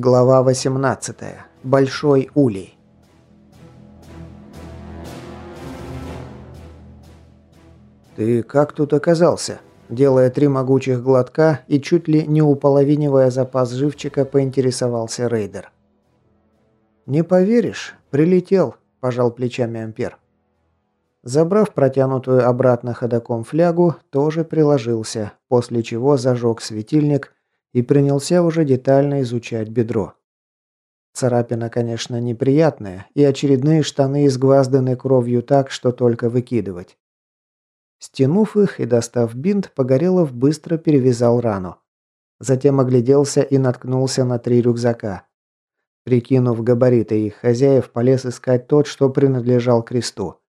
Глава 18. Большой улей. «Ты как тут оказался?» Делая три могучих глотка и чуть ли не уполовинивая запас живчика, поинтересовался рейдер. «Не поверишь, прилетел», – пожал плечами Ампер. Забрав протянутую обратно ходоком флягу, тоже приложился, после чего зажег светильник и принялся уже детально изучать бедро. Царапина, конечно, неприятная, и очередные штаны изгвазданы кровью так, что только выкидывать. Стянув их и достав бинт, Погорелов быстро перевязал рану. Затем огляделся и наткнулся на три рюкзака. Прикинув габариты их хозяев, полез искать тот, что принадлежал кресту.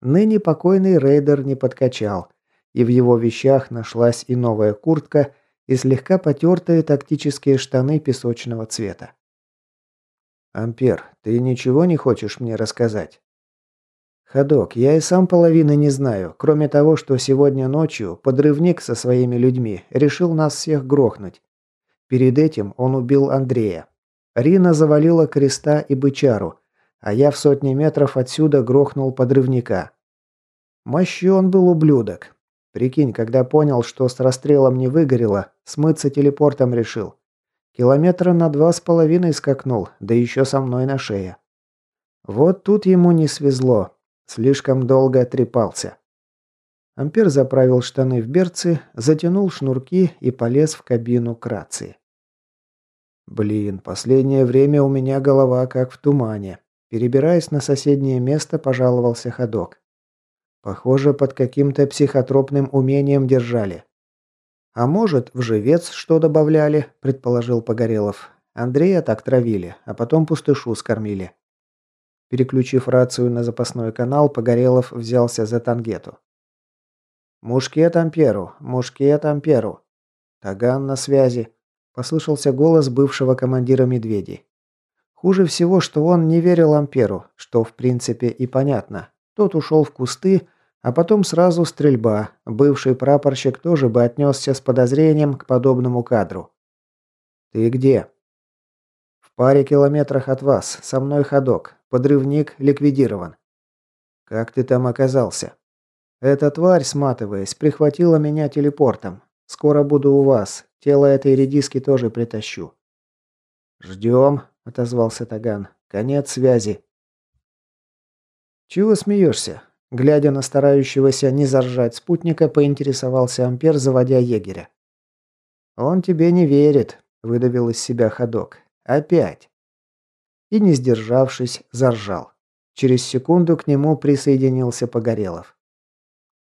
Ныне покойный рейдер не подкачал, и в его вещах нашлась и новая куртка, и слегка потертые тактические штаны песочного цвета. «Ампер, ты ничего не хочешь мне рассказать?» «Ходок, я и сам половины не знаю, кроме того, что сегодня ночью подрывник со своими людьми решил нас всех грохнуть. Перед этим он убил Андрея. Рина завалила Креста и Бычару, а я в сотни метров отсюда грохнул подрывника. Мощен был ублюдок. Прикинь, когда понял, что с расстрелом не выгорело, смыться телепортом решил. Километра на два с половиной скакнул, да еще со мной на шее. Вот тут ему не свезло. Слишком долго трепался. Ампер заправил штаны в берцы, затянул шнурки и полез в кабину к рации. Блин, последнее время у меня голова как в тумане. Перебираясь на соседнее место, пожаловался ходок. Похоже, под каким-то психотропным умением держали. А может, в живец что добавляли, предположил Погорелов. Андрея так травили, а потом пустышу скормили. Переключив рацию на запасной канал, Погорелов взялся за тангету. «Мушкет Амперу! Мушкет Амперу!» «Таган на связи!» – послышался голос бывшего командира «Медведей». Хуже всего, что он не верил Амперу, что в принципе и понятно. Тот ушел в кусты, а потом сразу стрельба. Бывший прапорщик тоже бы отнесся с подозрением к подобному кадру. «Ты где?» «В паре километрах от вас. Со мной ходок. Подрывник ликвидирован. Как ты там оказался? Эта тварь, сматываясь, прихватила меня телепортом. Скоро буду у вас. Тело этой редиски тоже притащу. Ждем, отозвался Таган. Конец связи. Чего смеешься? Глядя на старающегося не заржать спутника, поинтересовался Ампер, заводя егеря. «Он тебе не верит», – выдавил из себя ходок. «Опять» и, не сдержавшись, заржал. Через секунду к нему присоединился Погорелов.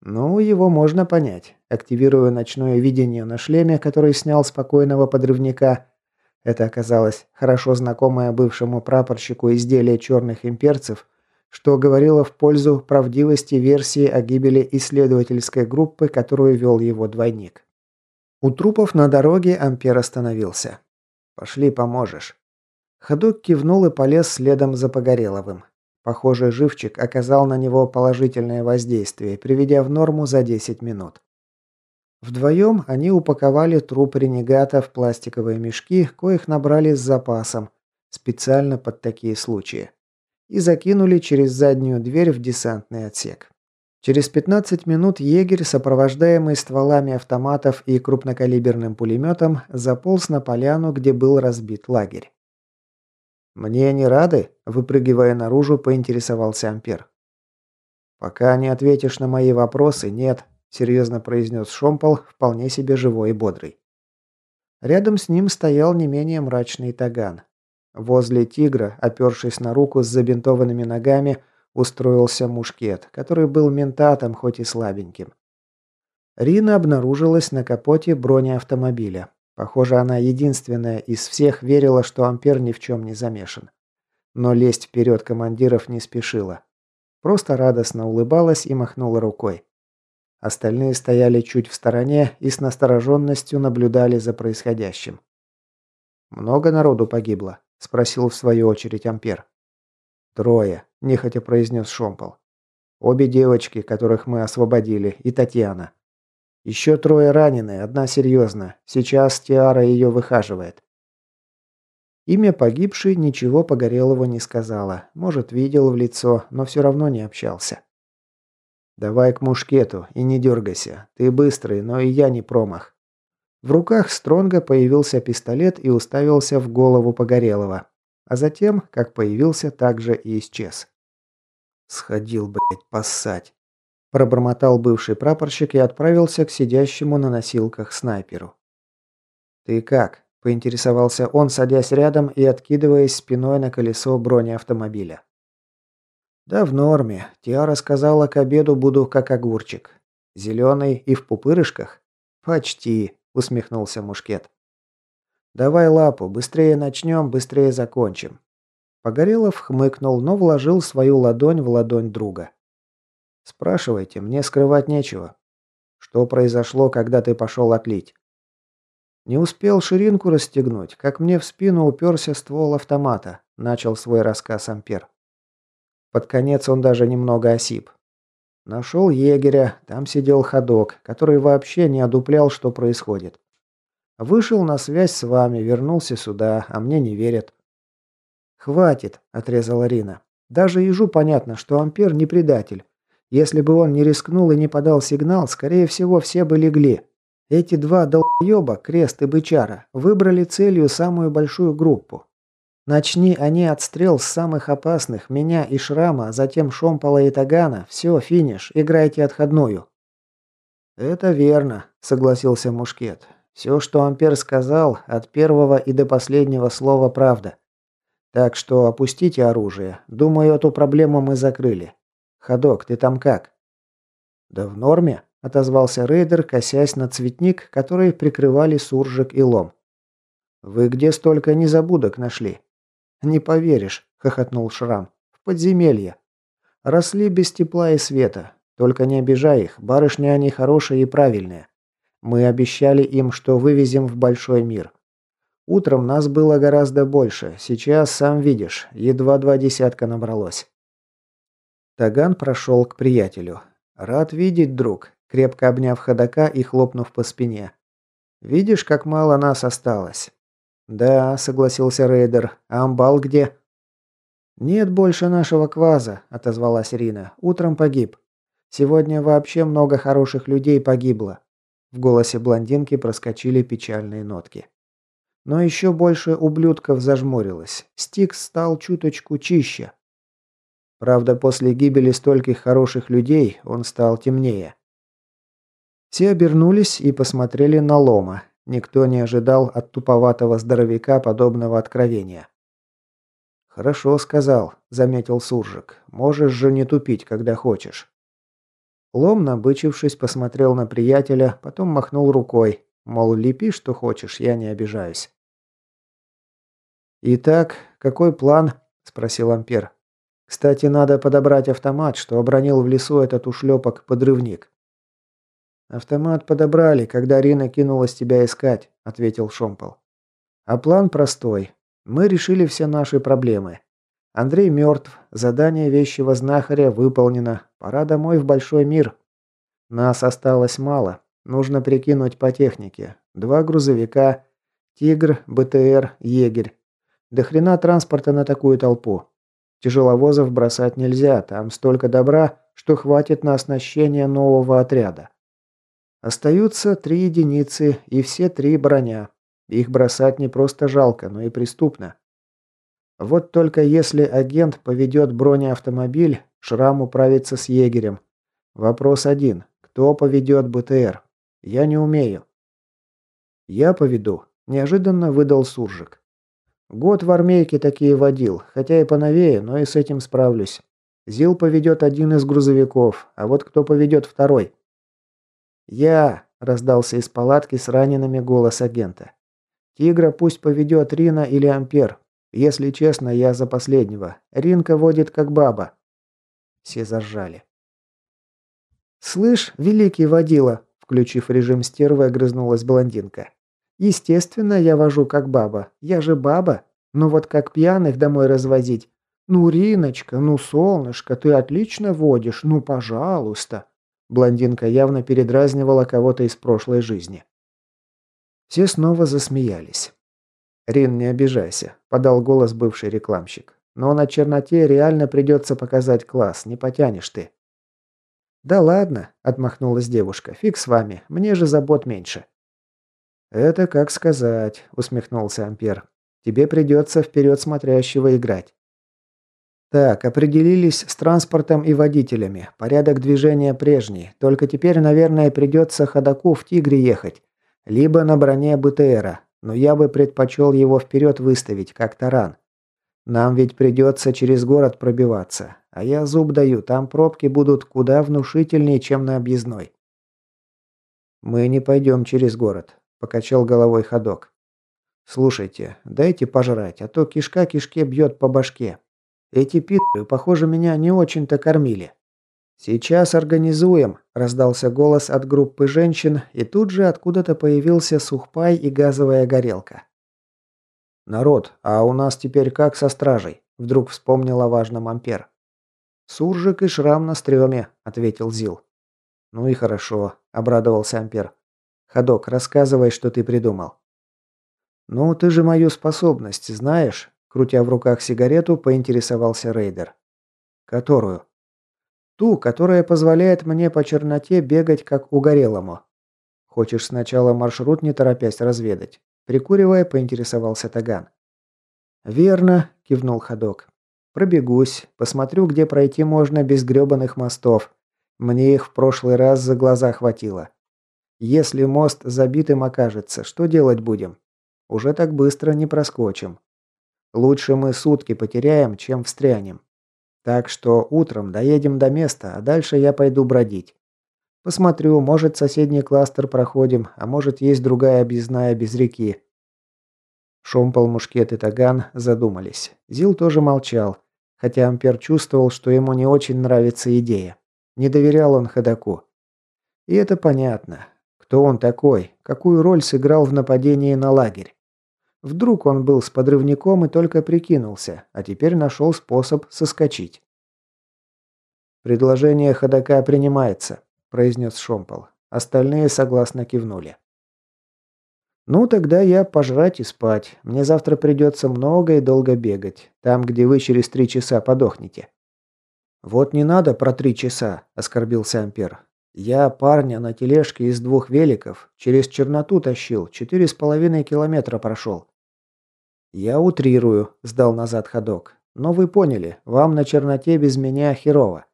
Ну, его можно понять. Активируя ночное видение на шлеме, который снял спокойного подрывника, это оказалось хорошо знакомое бывшему прапорщику изделие черных имперцев, что говорило в пользу правдивости версии о гибели исследовательской группы, которую вел его двойник. У трупов на дороге Ампер остановился. «Пошли, поможешь». Ходок кивнул и полез следом за Погореловым. Похоже, живчик оказал на него положительное воздействие, приведя в норму за 10 минут. Вдвоем они упаковали труп ренегата в пластиковые мешки, коих набрали с запасом, специально под такие случаи, и закинули через заднюю дверь в десантный отсек. Через 15 минут егерь, сопровождаемый стволами автоматов и крупнокалиберным пулеметом, заполз на поляну, где был разбит лагерь. «Мне не рады?» – выпрыгивая наружу, поинтересовался Ампер. «Пока не ответишь на мои вопросы, нет», – серьезно произнес Шомпол, вполне себе живой и бодрый. Рядом с ним стоял не менее мрачный таган. Возле тигра, опершись на руку с забинтованными ногами, устроился мушкет, который был ментатом, хоть и слабеньким. Рина обнаружилась на капоте бронеавтомобиля. Похоже, она единственная из всех верила, что Ампер ни в чем не замешан. Но лезть вперед командиров не спешила. Просто радостно улыбалась и махнула рукой. Остальные стояли чуть в стороне и с настороженностью наблюдали за происходящим. «Много народу погибло?» – спросил в свою очередь Ампер. «Трое», – нехотя произнес Шомпол. «Обе девочки, которых мы освободили, и Татьяна. Еще трое ранены, одна серьезно. Сейчас Тиара ее выхаживает. Имя погибшей ничего Погорелову не сказала. Может, видел в лицо, но все равно не общался. «Давай к мушкету и не дергайся. Ты быстрый, но и я не промах». В руках Стронга появился пистолет и уставился в голову Погорелова. А затем, как появился, так же и исчез. «Сходил, блядь, поссать». Пробормотал бывший прапорщик и отправился к сидящему на носилках снайперу. «Ты как?» – поинтересовался он, садясь рядом и откидываясь спиной на колесо бронеавтомобиля. «Да в норме. Тиара сказала, к обеду буду как огурчик. Зеленый и в пупырышках?» «Почти», – усмехнулся Мушкет. «Давай лапу, быстрее начнем, быстрее закончим». Погорелов хмыкнул, но вложил свою ладонь в ладонь друга. «Спрашивайте, мне скрывать нечего. Что произошло, когда ты пошел отлить?» Не успел ширинку расстегнуть, как мне в спину уперся ствол автомата, начал свой рассказ Ампер. Под конец он даже немного осип. Нашел егеря, там сидел ходок, который вообще не одуплял, что происходит. Вышел на связь с вами, вернулся сюда, а мне не верят. «Хватит», – отрезала Рина. «Даже ежу понятно, что Ампер не предатель. Если бы он не рискнул и не подал сигнал, скорее всего, все бы легли. Эти два долбоеба, Крест и Бычара, выбрали целью самую большую группу. Начни они отстрел с самых опасных, меня и Шрама, затем Шомпола и Тагана, все, финиш, играйте отходную». «Это верно», — согласился Мушкет. «Все, что Ампер сказал, от первого и до последнего слова правда. Так что опустите оружие. Думаю, эту проблему мы закрыли. Ходок, ты там как?» «Да в норме», отозвался рейдер, косясь на цветник, который прикрывали суржик и лом. «Вы где столько незабудок нашли?» «Не поверишь», — хохотнул Шрам. «В подземелье. Росли без тепла и света. Только не обижай их, барышни они хорошие и правильные. Мы обещали им, что вывезем в большой мир. Утром нас было гораздо больше, сейчас, сам видишь, едва два десятка набралось». Таган прошел к приятелю. «Рад видеть, друг крепко обняв ходока и хлопнув по спине. «Видишь, как мало нас осталось?» «Да», — согласился рейдер. «А амбал где?» «Нет больше нашего кваза», — отозвалась Рина. «Утром погиб. Сегодня вообще много хороших людей погибло». В голосе блондинки проскочили печальные нотки. Но еще больше ублюдков зажмурилось. Стикс стал чуточку чище. Правда, после гибели стольких хороших людей он стал темнее. Все обернулись и посмотрели на Лома. Никто не ожидал от туповатого здоровяка подобного откровения. «Хорошо сказал», — заметил Суржик. «Можешь же не тупить, когда хочешь». Лом, набычившись, посмотрел на приятеля, потом махнул рукой. Мол, лепи, что хочешь, я не обижаюсь. «Итак, какой план?» – спросил Ампер. «Кстати, надо подобрать автомат, что обронил в лесу этот ушлепок-подрывник. «Автомат подобрали, когда Рина кинулась тебя искать», – ответил Шомпол. «А план простой. Мы решили все наши проблемы. Андрей мертв, задание вещего знахаря выполнено, пора домой в большой мир. Нас осталось мало, нужно прикинуть по технике. Два грузовика, Тигр, БТР, Егерь. До хрена транспорта на такую толпу. Тяжеловозов бросать нельзя, там столько добра, что хватит на оснащение нового отряда. Остаются три единицы, и все три броня. Их бросать не просто жалко, но и преступно. Вот только если агент поведет бронеавтомобиль, Шрам управится с егерем. Вопрос один. Кто поведет БТР? Я не умею. Я поведу. Неожиданно выдал Суржик. Год в армейке такие водил, хотя и поновее, но и с этим справлюсь. Зил поведет один из грузовиков, а вот кто поведет второй? «Я!» – раздался из палатки с ранеными голос агента. «Тигра пусть поведет Рина или Ампер. Если честно, я за последнего. Ринка водит как баба». Все заржали. «Слышь, великий водила!» – включив режим стервы, огрызнулась блондинка. «Естественно, я вожу как баба. Я же баба. Ну вот как пьяных домой развозить? Ну, Риночка, ну, солнышко, ты отлично водишь. Ну, пожалуйста!» Блондинка явно передразнивала кого-то из прошлой жизни. Все снова засмеялись. «Рин, не обижайся», – подал голос бывший рекламщик. «Но на черноте реально придется показать класс, не потянешь ты». «Да ладно», – отмахнулась девушка, – «фиг с вами, мне же забот меньше». «Это как сказать», – усмехнулся Ампер. «Тебе придется вперед смотрящего играть». Так, определились с транспортом и водителями. Порядок движения прежний. Только теперь, наверное, придется ходаку в Тигре ехать. Либо на броне БТРа но я бы предпочел его вперед выставить, как таран. Нам ведь придется через город пробиваться, а я зуб даю, там пробки будут куда внушительнее, чем на объездной. «Мы не пойдем через город», – покачал головой ходок. «Слушайте, дайте пожрать, а то кишка кишке бьет по башке. Эти пи***ы, похоже, меня не очень-то кормили». «Сейчас организуем», – раздался голос от группы женщин, и тут же откуда-то появился сухпай и газовая горелка. «Народ, а у нас теперь как со стражей?» – вдруг вспомнил о важном Ампер. «Суржик и шрам на стреме», – ответил Зил. «Ну и хорошо», – обрадовался Ампер. «Ходок, рассказывай, что ты придумал». «Ну, ты же мою способность знаешь?» Крутя в руках сигарету, поинтересовался рейдер. «Которую?» Ту, которая позволяет мне по черноте бегать как угорелому. Хочешь сначала маршрут не торопясь разведать? Прикуривая, поинтересовался Таган. «Верно», – кивнул ходок. «Пробегусь, посмотрю, где пройти можно без грёбаных мостов. Мне их в прошлый раз за глаза хватило. Если мост забитым окажется, что делать будем? Уже так быстро не проскочим. Лучше мы сутки потеряем, чем встрянем. Так что утром доедем до места, а дальше я пойду бродить. Посмотрю, может соседний кластер проходим, а может есть другая объездная без реки. Шомпол, Мушкет и Таган задумались. Зил тоже молчал, хотя Ампер чувствовал, что ему не очень нравится идея. Не доверял он ходаку. И это понятно. Кто он такой? Какую роль сыграл в нападении на лагерь? Вдруг он был с подрывником и только прикинулся, а теперь нашел способ соскочить. «Предложение ходока принимается», – произнес Шомпол. Остальные согласно кивнули. «Ну, тогда я пожрать и спать. Мне завтра придется много и долго бегать. Там, где вы через три часа подохнете». «Вот не надо про три часа», – оскорбился Ампер. «Я парня на тележке из двух великов через черноту тащил, четыре с половиной километра прошел. «Я утрирую», – сдал назад ходок. «Но вы поняли, вам на черноте без меня херово».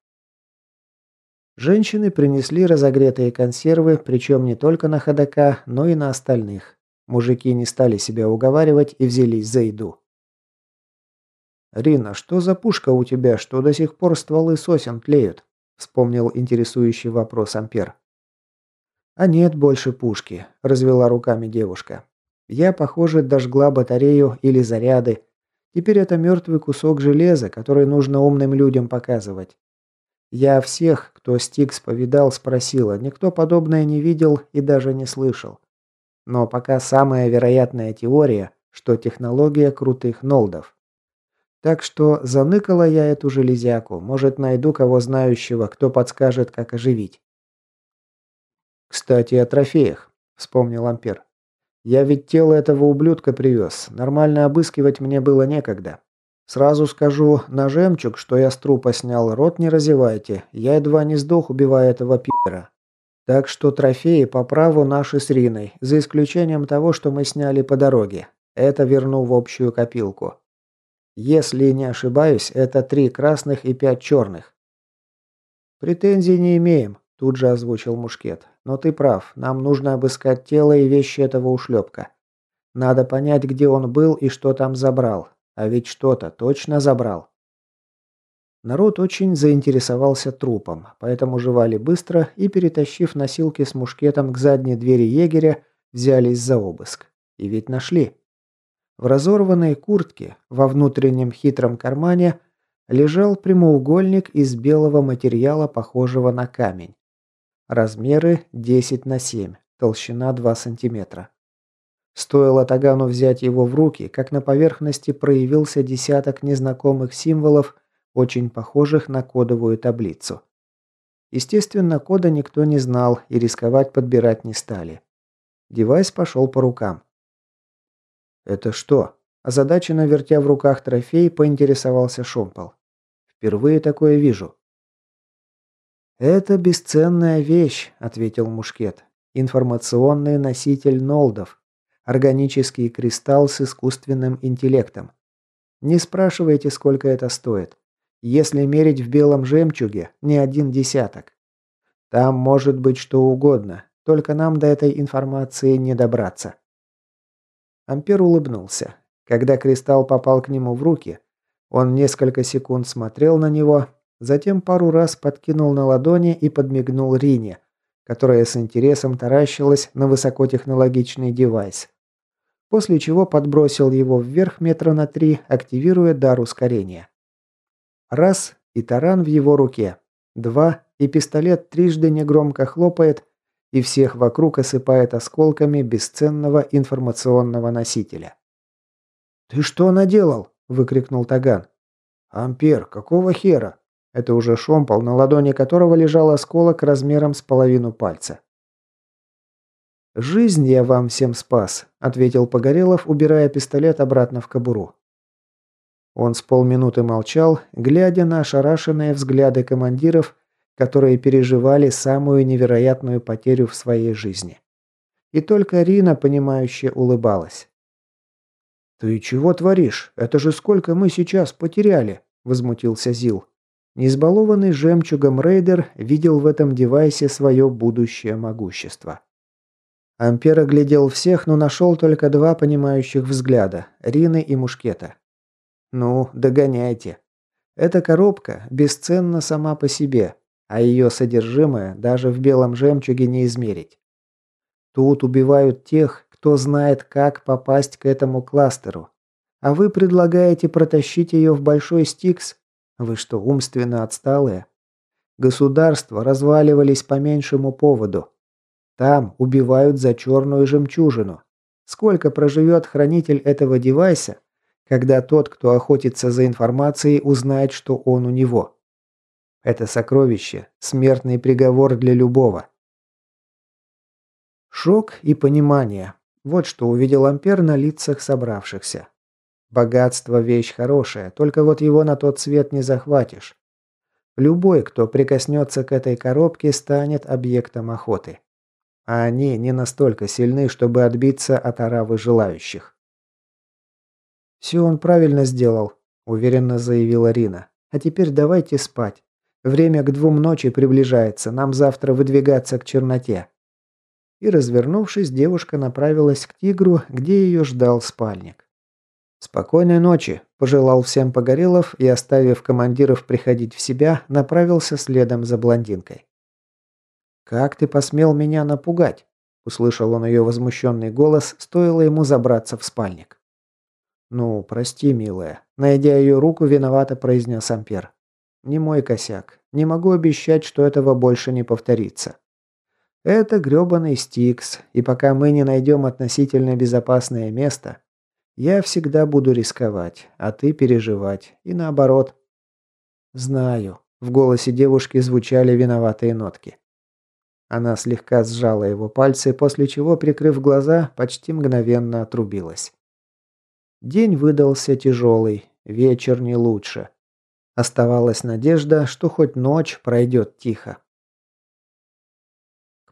Женщины принесли разогретые консервы, причем не только на ходока, но и на остальных. Мужики не стали себя уговаривать и взялись за еду. «Рина, что за пушка у тебя, что до сих пор стволы сосен тлеют?» – вспомнил интересующий вопрос Ампер. «А нет больше пушки», – развела руками девушка. Я, похоже, дожгла батарею или заряды. Теперь это мертвый кусок железа, который нужно умным людям показывать. Я всех, кто Стикс повидал, спросила, никто подобное не видел и даже не слышал. Но пока самая вероятная теория, что технология крутых нолдов. Так что заныкала я эту железяку, может найду кого знающего, кто подскажет, как оживить. «Кстати, о трофеях», — вспомнил Ампер. Я ведь тело этого ублюдка привез. Нормально обыскивать мне было некогда. Сразу скажу, на жемчуг, что я с трупа снял, рот не разевайте. Я едва не сдох, убивая этого пи***ра. Так что трофеи по праву наши с Риной, за исключением того, что мы сняли по дороге. Это верну в общую копилку. Если не ошибаюсь, это три красных и пять черных. Претензий не имеем, тут же озвучил Мушкет. Но ты прав, нам нужно обыскать тело и вещи этого ушлепка. Надо понять, где он был и что там забрал. А ведь что-то точно забрал. Народ очень заинтересовался трупом, поэтому жевали быстро и, перетащив носилки с мушкетом к задней двери егеря, взялись за обыск. И ведь нашли. В разорванной куртке, во внутреннем хитром кармане, лежал прямоугольник из белого материала, похожего на камень. Размеры 10 на 7, толщина 2 сантиметра. Стоило Тагану взять его в руки, как на поверхности проявился десяток незнакомых символов, очень похожих на кодовую таблицу. Естественно, кода никто не знал и рисковать подбирать не стали. Девайс пошел по рукам. «Это что?» Озадаченно вертя в руках трофей, поинтересовался Шомпол. «Впервые такое вижу». «Это бесценная вещь», — ответил Мушкет. «Информационный носитель Нолдов. Органический кристалл с искусственным интеллектом. Не спрашивайте, сколько это стоит. Если мерить в белом жемчуге, не один десяток. Там может быть что угодно, только нам до этой информации не добраться. Ампер улыбнулся. Когда кристалл попал к нему в руки, он несколько секунд смотрел на него, затем пару раз подкинул на ладони и подмигнул Рине, которая с интересом таращилась на высокотехнологичный девайс. После чего подбросил его вверх метра на три, активируя дар ускорения. Раз, и таран в его руке. Два, и пистолет трижды негромко хлопает, и всех вокруг осыпает осколками бесценного информационного носителя. «Ты что наделал?» – выкрикнул Таган. «Ампер, какого хера?» Это уже шомпол, на ладони которого лежал осколок размером с половину пальца. «Жизнь я вам всем спас», – ответил Погорелов, убирая пистолет обратно в кобуру. Он с полминуты молчал, глядя на ошарашенные взгляды командиров, которые переживали самую невероятную потерю в своей жизни. И только Рина, понимающе улыбалась. «Ты чего творишь? Это же сколько мы сейчас потеряли!» – возмутился Зил. Неизбалованный жемчугом рейдер видел в этом девайсе свое будущее могущество. Ампер оглядел всех, но нашел только два понимающих взгляда – Рины и Мушкета. Ну, догоняйте. Эта коробка бесценна сама по себе, а ее содержимое даже в белом жемчуге не измерить. Тут убивают тех, кто знает, как попасть к этому кластеру. А вы предлагаете протащить ее в Большой Стикс? Вы что, умственно отсталые? Государства разваливались по меньшему поводу. Там убивают за черную жемчужину. Сколько проживет хранитель этого девайса, когда тот, кто охотится за информацией, узнает, что он у него. Это сокровище – смертный приговор для любого. Шок и понимание. Вот что увидел Ампер на лицах собравшихся. Богатство – вещь хорошая, только вот его на тот свет не захватишь. Любой, кто прикоснется к этой коробке, станет объектом охоты. А они не настолько сильны, чтобы отбиться от оравы желающих. «Все он правильно сделал», – уверенно заявила Рина. «А теперь давайте спать. Время к двум ночи приближается, нам завтра выдвигаться к черноте». И, развернувшись, девушка направилась к тигру, где ее ждал спальник. «Спокойной ночи», – пожелал всем Погорелов и, оставив командиров приходить в себя, направился следом за блондинкой. «Как ты посмел меня напугать?» – услышал он ее возмущенный голос, стоило ему забраться в спальник. «Ну, прости, милая», – найдя ее руку, виновато произнес Ампер. «Не мой косяк. Не могу обещать, что этого больше не повторится. Это грёбаный Стикс, и пока мы не найдем относительно безопасное место, я всегда буду рисковать, а ты переживать, и наоборот». «Знаю», – в голосе девушки звучали виноватые нотки. Она слегка сжала его пальцы, после чего, прикрыв глаза, почти мгновенно отрубилась. День выдался тяжелый, вечер не лучше. Оставалась надежда, что хоть ночь пройдет тихо.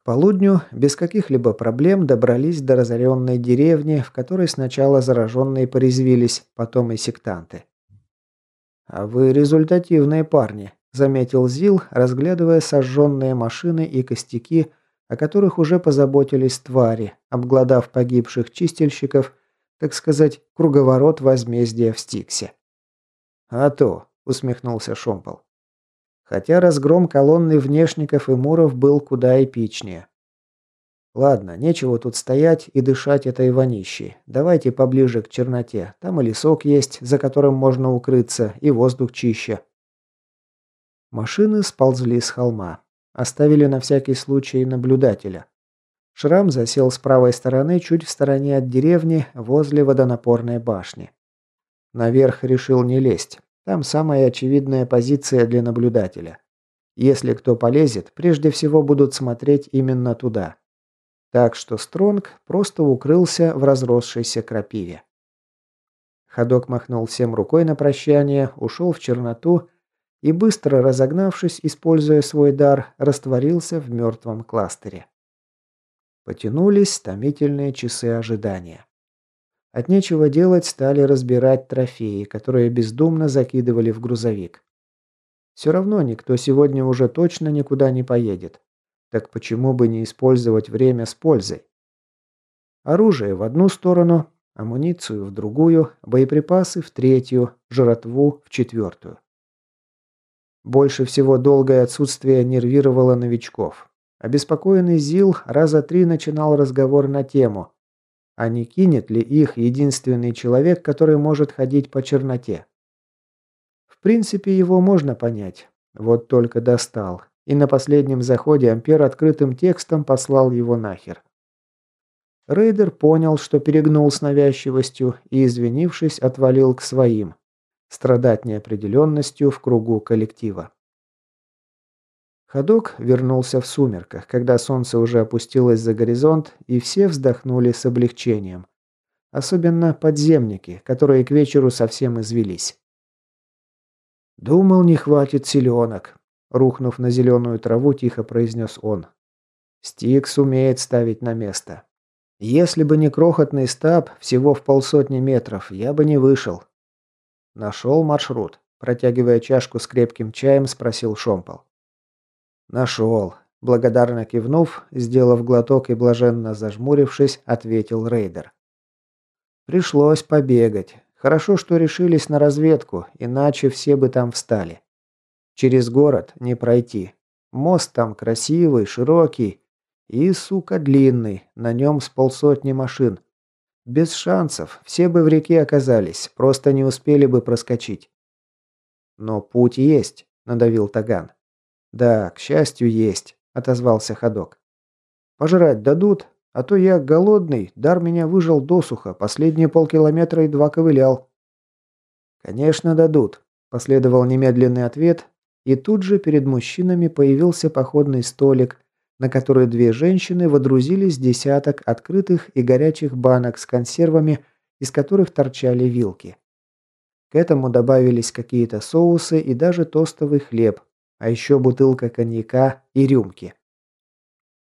Полудню без каких-либо проблем добрались до разоренной деревни, в которой сначала зараженные порезвились, потом и сектанты. «А вы результативные парни», – заметил Зил, разглядывая сожженные машины и костяки, о которых уже позаботились твари, обглодав погибших чистильщиков так сказать, круговорот возмездия в Стиксе. «А то», — усмехнулся Шомпол. Хотя разгром колонны внешников и муров был куда эпичнее. Ладно, нечего тут стоять и дышать этой вонищей. Давайте поближе к черноте. Там и лесок есть, за которым можно укрыться, и воздух чище. Машины сползли с холма. Оставили на всякий случай наблюдателя. Шрам засел с правой стороны, чуть в стороне от деревни, возле водонапорной башни. Наверх решил не лезть. Там самая очевидная позиция для наблюдателя. Если кто полезет, прежде всего будут смотреть именно туда. Так что Стронг просто укрылся в разросшейся крапиве. Ходок махнул всем рукой на прощание, ушел в черноту и, быстро разогнавшись, используя свой дар, растворился в мертвом кластере. Потянулись томительные часы ожидания. От нечего делать стали разбирать трофеи, которые бездумно закидывали в грузовик. Все равно никто сегодня уже точно никуда не поедет. Так почему бы не использовать время с пользой? Оружие в одну сторону, амуницию в другую, боеприпасы в третью, жратву в четвертую. Больше всего долгое отсутствие нервировало новичков. Обеспокоенный Зил раза три начинал разговор на тему, а не кинет ли их единственный человек, который может ходить по черноте. В принципе, его можно понять. Вот только достал. И на последнем заходе Ампер открытым текстом послал его нахер. Рейдер понял, что перегнул с навязчивостью и, извинившись, отвалил к своим. Страдать неопределенностью в кругу коллектива. Ходок вернулся в сумерках, когда солнце уже опустилось за горизонт, и все вздохнули с облегчением. Особенно подземники, которые к вечеру совсем извелись. «Думал, не хватит селенок», — рухнув на зеленую траву, тихо произнес он. «Стикс умеет ставить на место. Если бы не крохотный стаб, всего в полсотни метров, я бы не вышел». «Нашел маршрут», — протягивая чашку с крепким чаем, спросил Шомпол. «Нашел». Благодарно кивнув, сделав глоток и блаженно зажмурившись, ответил рейдер. «Пришлось побегать. Хорошо, что решились на разведку, иначе все бы там встали. Через город не пройти. Мост там красивый, широкий и, сука, длинный, на нем с полсотни машин. Без шансов, все бы в реке оказались, просто не успели бы проскочить. Но путь есть, надавил Таган. «Да, к счастью, есть», – отозвался ходок. «Пожрать дадут, а то я голодный, дар меня выжил досуха, последние полкилометра и два ковылял». «Конечно, дадут», – последовал немедленный ответ, и тут же перед мужчинами появился походный столик, на который две женщины водрузились десяток открытых и горячих банок с консервами, из которых торчали вилки. К этому добавились какие-то соусы и даже тостовый хлеб, а еще бутылка коньяка и рюмки.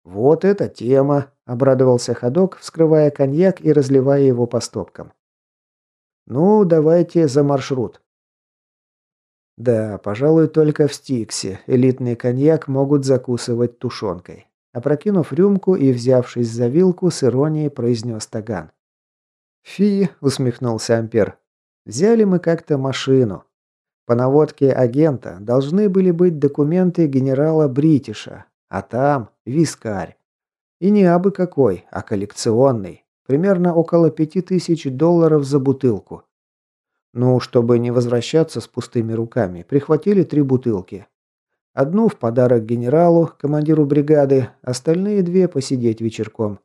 «Вот эта тема!» – обрадовался ходок, вскрывая коньяк и разливая его по стопкам. «Ну, давайте за маршрут». Да, пожалуй, только в Стиксе элитный коньяк могут закусывать тушенкой. Опрокинув рюмку и взявшись за вилку, с иронией произнес Таган. «Фи!» – усмехнулся Ампер. «Взяли мы как-то машину. По наводке агента должны были быть документы генерала Бритиша, а там вискарь. И не абы какой, а коллекционный. Примерно около пяти тысяч долларов за бутылку. Ну, чтобы не возвращаться с пустыми руками, прихватили три бутылки. Одну в подарок генералу, командиру бригады, остальные две посидеть вечерком.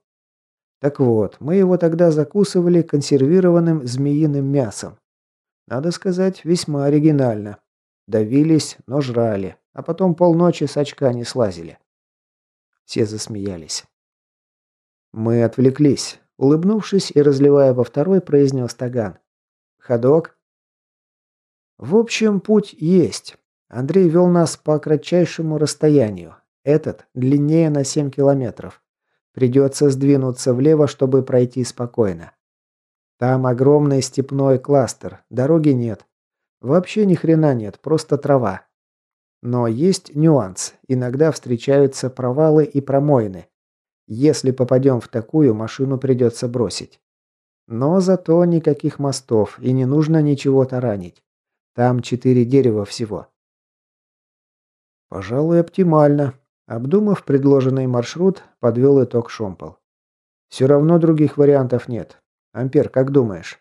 Так вот, мы его тогда закусывали консервированным змеиным мясом. Надо сказать, весьма оригинально. Давились, но жрали, а потом полночи с очка не слазили. Все засмеялись. Мы отвлеклись. Улыбнувшись и разливая во второй, произнес Таган. «Ходок?» В общем, путь есть. Андрей вел нас по кратчайшему расстоянию. Этот длиннее на 7 километров. Придется сдвинуться влево, чтобы пройти спокойно. Там огромный степной кластер, дороги нет. Вообще ни хрена нет, просто трава. Но есть нюанс. Иногда встречаются провалы и промоины. Если попадем в такую, машину придется бросить. Но зато никаких мостов и не нужно ничего таранить. Там четыре дерева всего. Пожалуй, оптимально. Обдумав предложенный маршрут, подвел итог Шомпол. Все равно других вариантов нет. Ампер, как думаешь?»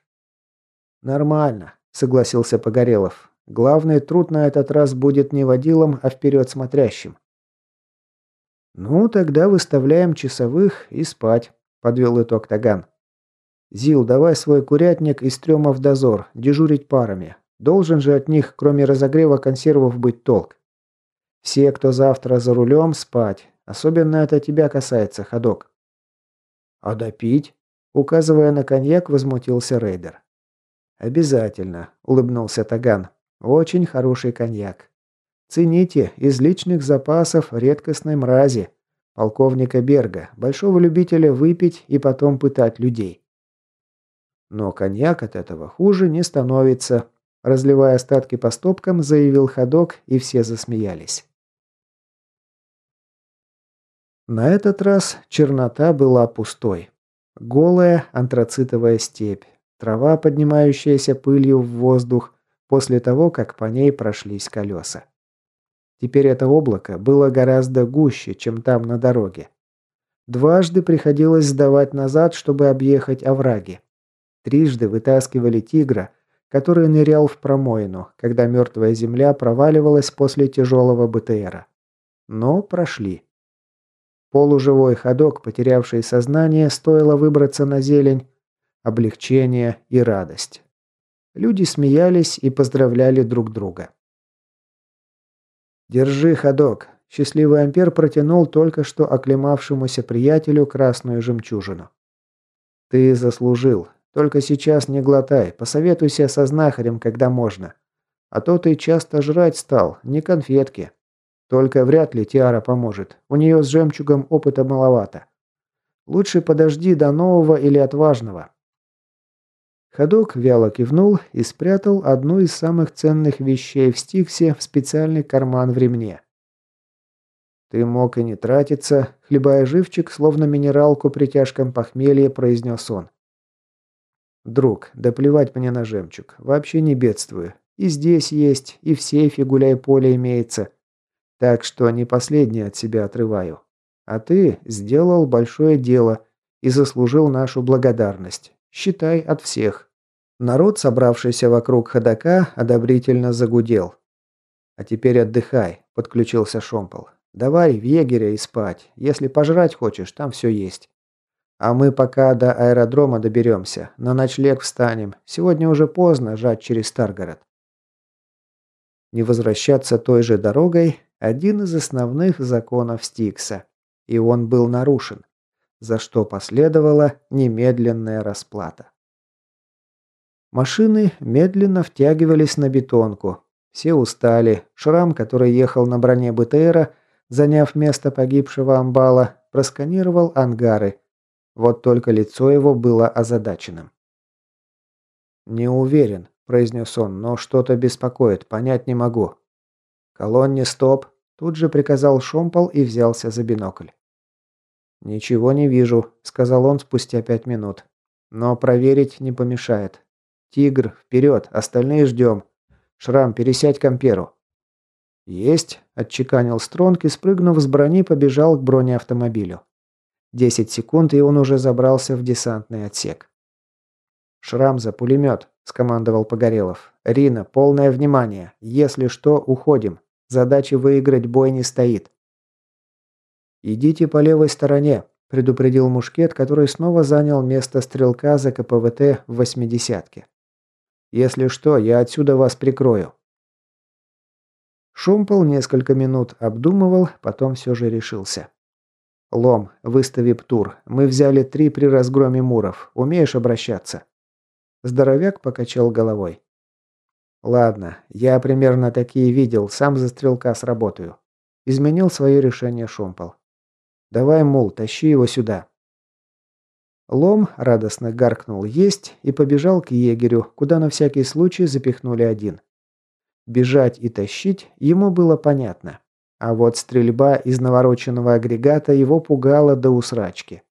«Нормально», — согласился Погорелов. «Главный труд на этот раз будет не водилом, а вперед смотрящим». «Ну, тогда выставляем часовых и спать», — подвел итог Таган. «Зил, давай свой курятник из трема в дозор, дежурить парами. Должен же от них, кроме разогрева консервов, быть толк. Все, кто завтра за рулем, спать. Особенно это тебя касается, ходок». «А допить?» Указывая на коньяк, возмутился рейдер. «Обязательно», – улыбнулся Таган. «Очень хороший коньяк. Цените из личных запасов редкостной мрази, полковника Берга, большого любителя выпить и потом пытать людей». Но коньяк от этого хуже не становится, разливая остатки по стопкам, заявил ходок, и все засмеялись. На этот раз чернота была пустой. Голая антрацитовая степь, трава, поднимающаяся пылью в воздух после того, как по ней прошлись колеса. Теперь это облако было гораздо гуще, чем там на дороге. Дважды приходилось сдавать назад, чтобы объехать овраги. Трижды вытаскивали тигра, который нырял в промоину, когда мертвая земля проваливалась после тяжелого БТРа. Но прошли. Полуживой ходок, потерявший сознание, стоило выбраться на зелень, облегчение и радость. Люди смеялись и поздравляли друг друга. «Держи, ходок!» Счастливый Ампер протянул только что оклемавшемуся приятелю красную жемчужину. «Ты заслужил. Только сейчас не глотай. Посоветуйся со знахарем, когда можно. А то ты часто жрать стал, не конфетки. Только вряд ли Тиара поможет. У нее с жемчугом опыта маловато. Лучше подожди до нового или отважного. Ходок вяло кивнул и спрятал одну из самых ценных вещей в Стиксе в специальный карман в ремне. «Ты мог и не тратиться», — хлебая живчик, словно минералку при тяжком похмелье, произнес он. «Друг, да плевать мне на жемчуг. Вообще не бедствую. И здесь есть, и в сейфе гуляй-поле имеется. Так что не последнее от себя отрываю. А ты сделал большое дело и заслужил нашу благодарность. Считай от всех. Народ, собравшийся вокруг ходока, одобрительно загудел. «А теперь отдыхай», – подключился Шомпол. «Давай в егеря и спать. Если пожрать хочешь, там все есть. А мы пока до аэродрома доберемся. На ночлег встанем. Сегодня уже поздно жать через Старгород». Не возвращаться той же дорогой один из основных законов Стикса, и он был нарушен, за что последовала немедленная расплата. Машины медленно втягивались на бетонку. Все устали. Шрам, который ехал на броне БТРа, заняв место погибшего амбала, просканировал ангары. Вот только лицо его было озадаченным. «Не уверен», – произнес он, – «но что-то беспокоит, понять не могу». «Колонне стоп», Тут же приказал Шомпол и взялся за бинокль. «Ничего не вижу», — сказал он спустя пять минут. «Но проверить не помешает. Тигр, вперед, остальные ждем. Шрам, пересядь к амперу». «Есть», — отчеканил Стронг и, спрыгнув с брони, побежал к бронеавтомобилю. Десять секунд, и он уже забрался в десантный отсек. «Шрам за пулемет», — скомандовал Погорелов. «Рина, полное внимание. Если что, уходим. Задача выиграть бой не стоит. «Идите по левой стороне», – предупредил Мушкет, который снова занял место стрелка за КПВТ в восьмидесятке. «Если что, я отсюда вас прикрою». Шумпол несколько минут обдумывал, потом все же решился. «Лом, выстави птур. Мы взяли три при разгроме муров. Умеешь обращаться?» Здоровяк покачал головой. Ладно, я примерно такие видел, сам за стрелка сработаю. Изменил свое решение Шомпол. Давай, мул, тащи его сюда. Лом радостно гаркнул «Есть» и побежал к егерю, куда на всякий случай запихнули один. Бежать и тащить ему было понятно. А вот стрельба из навороченного агрегата его пугала до усрачки.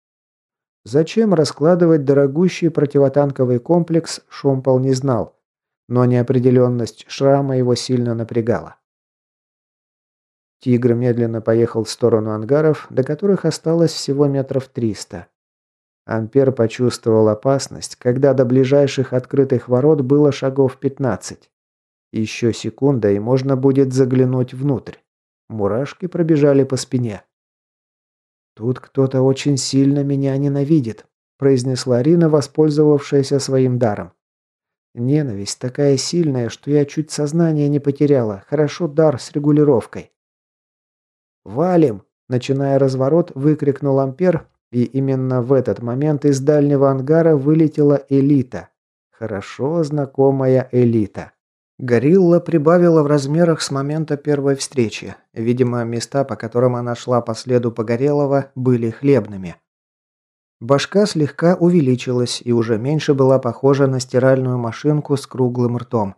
Зачем раскладывать дорогущий противотанковый комплекс, Шомпол не знал но неопределенность шрама его сильно напрягала. Тигр медленно поехал в сторону ангаров, до которых осталось всего метров триста. Ампер почувствовал опасность, когда до ближайших открытых ворот было шагов 15. Еще секунда, и можно будет заглянуть внутрь. Мурашки пробежали по спине. «Тут кто-то очень сильно меня ненавидит», – произнесла Рина, воспользовавшаяся своим даром. Ненависть такая сильная, что я чуть сознание не потеряла. Хорошо дар с регулировкой. «Валим!» – начиная разворот, выкрикнул Ампер, и именно в этот момент из дальнего ангара вылетела элита. Хорошо знакомая элита. Горилла прибавила в размерах с момента первой встречи. Видимо, места, по которым она шла по следу Погорелого, были хлебными. Башка слегка увеличилась и уже меньше была похожа на стиральную машинку с круглым ртом.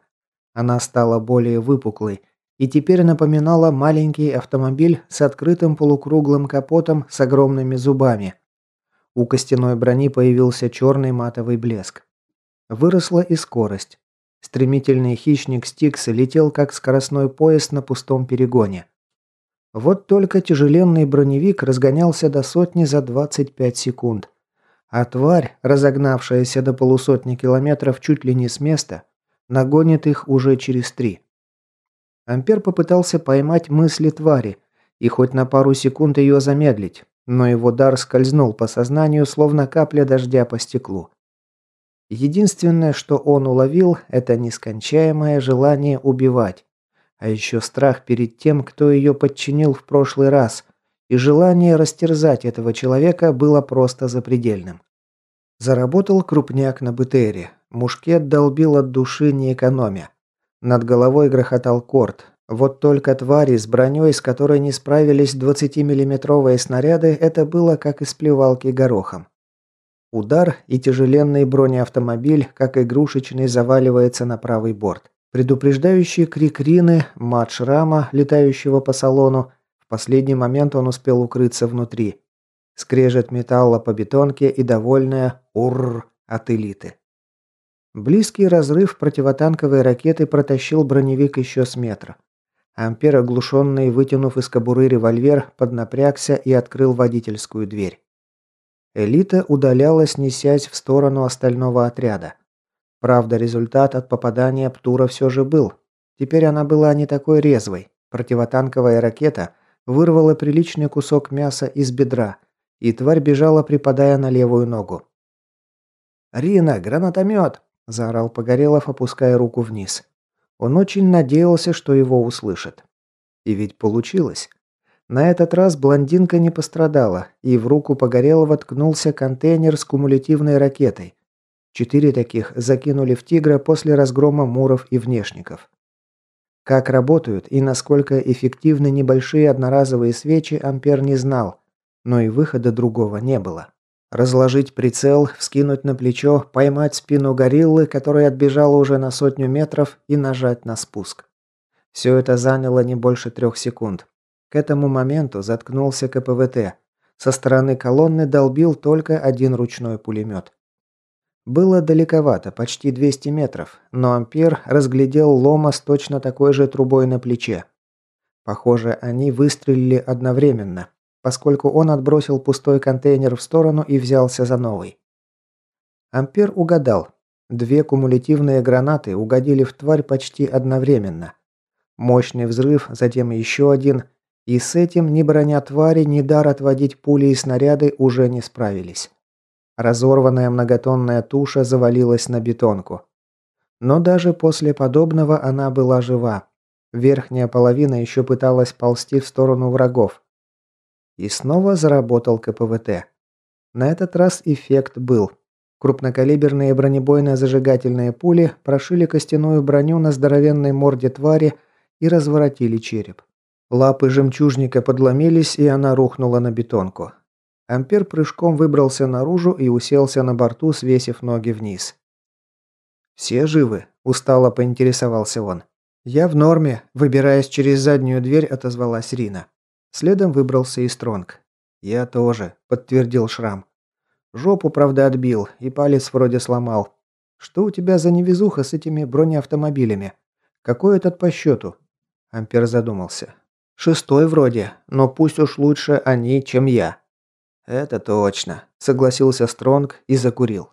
Она стала более выпуклой и теперь напоминала маленький автомобиль с открытым полукруглым капотом с огромными зубами. У костяной брони появился черный матовый блеск. Выросла и скорость. Стремительный хищник Стикс летел как скоростной поезд на пустом перегоне. Вот только тяжеленный броневик разгонялся до сотни за 25 секунд. А тварь, разогнавшаяся до полусотни километров чуть ли не с места, нагонит их уже через три. Ампер попытался поймать мысли твари и хоть на пару секунд ее замедлить, но его дар скользнул по сознанию, словно капля дождя по стеклу. Единственное, что он уловил, это нескончаемое желание убивать, а еще страх перед тем, кто ее подчинил в прошлый раз, и желание растерзать этого человека было просто запредельным. Заработал крупняк на БТРе. Мушкет долбил от души, не экономя. Над головой грохотал корт. Вот только твари с броней, с которой не справились 20-миллиметровые снаряды, это было как из плевалки горохом. Удар и тяжеленный бронеавтомобиль, как игрушечный, заваливается на правый борт. Предупреждающий крик Рины, мат шрама, летающего по салону, в последний момент он успел укрыться внутри. Скрежет металла по бетонке и довольная «Уррр» от элиты. Близкий разрыв противотанковой ракеты протащил броневик еще с метра. Ампер, оглушенный, вытянув из кобуры револьвер, поднапрягся и открыл водительскую дверь. Элита удалялась, несясь в сторону остального отряда. Правда, результат от попадания Птура все же был. Теперь она была не такой резвой. Противотанковая ракета вырвала приличный кусок мяса из бедра, и тварь бежала, припадая на левую ногу. «Рина, гранатомет!» – заорал Погорелов, опуская руку вниз. Он очень надеялся, что его услышат. И ведь получилось. На этот раз блондинка не пострадала, и в руку Погорелова ткнулся контейнер с кумулятивной ракетой. Четыре таких закинули в «Тигра» после разгрома муров и внешников. Как работают и насколько эффективны небольшие одноразовые свечи, Ампер не знал, но и выхода другого не было. Разложить прицел, вскинуть на плечо, поймать спину гориллы, которая отбежала уже на сотню метров, и нажать на спуск. Все это заняло не больше трех секунд. К этому моменту заткнулся КПВТ. Со стороны колонны долбил только один ручной пулемет. Было далековато, почти 200 метров, но Ампер разглядел лома с точно такой же трубой на плече. Похоже, они выстрелили одновременно, поскольку он отбросил пустой контейнер в сторону и взялся за новый. Ампер угадал. Две кумулятивные гранаты угодили в тварь почти одновременно. Мощный взрыв, затем еще один, и с этим ни броня твари, ни дар отводить пули и снаряды уже не справились. Разорванная многотонная туша завалилась на бетонку. Но даже после подобного она была жива. Верхняя половина еще пыталась ползти в сторону врагов. И снова заработал КПВТ. На этот раз эффект был. Крупнокалиберные бронебойно-зажигательные пули прошили костяную броню на здоровенной морде твари и разворотили череп. Лапы жемчужника подломились, и она рухнула на бетонку. Ампер прыжком выбрался наружу и уселся на борту, свесив ноги вниз. «Все живы?» – устало поинтересовался он. «Я в норме», – выбираясь через заднюю дверь, отозвалась Рина. Следом выбрался и Стронг. «Я тоже», – подтвердил Шрам. «Жопу, правда, отбил, и палец вроде сломал. Что у тебя за невезуха с этими бронеавтомобилями? Какой этот по счету?» Ампер задумался. «Шестой вроде, но пусть уж лучше они, чем я». «Это точно», – согласился Стронг и закурил.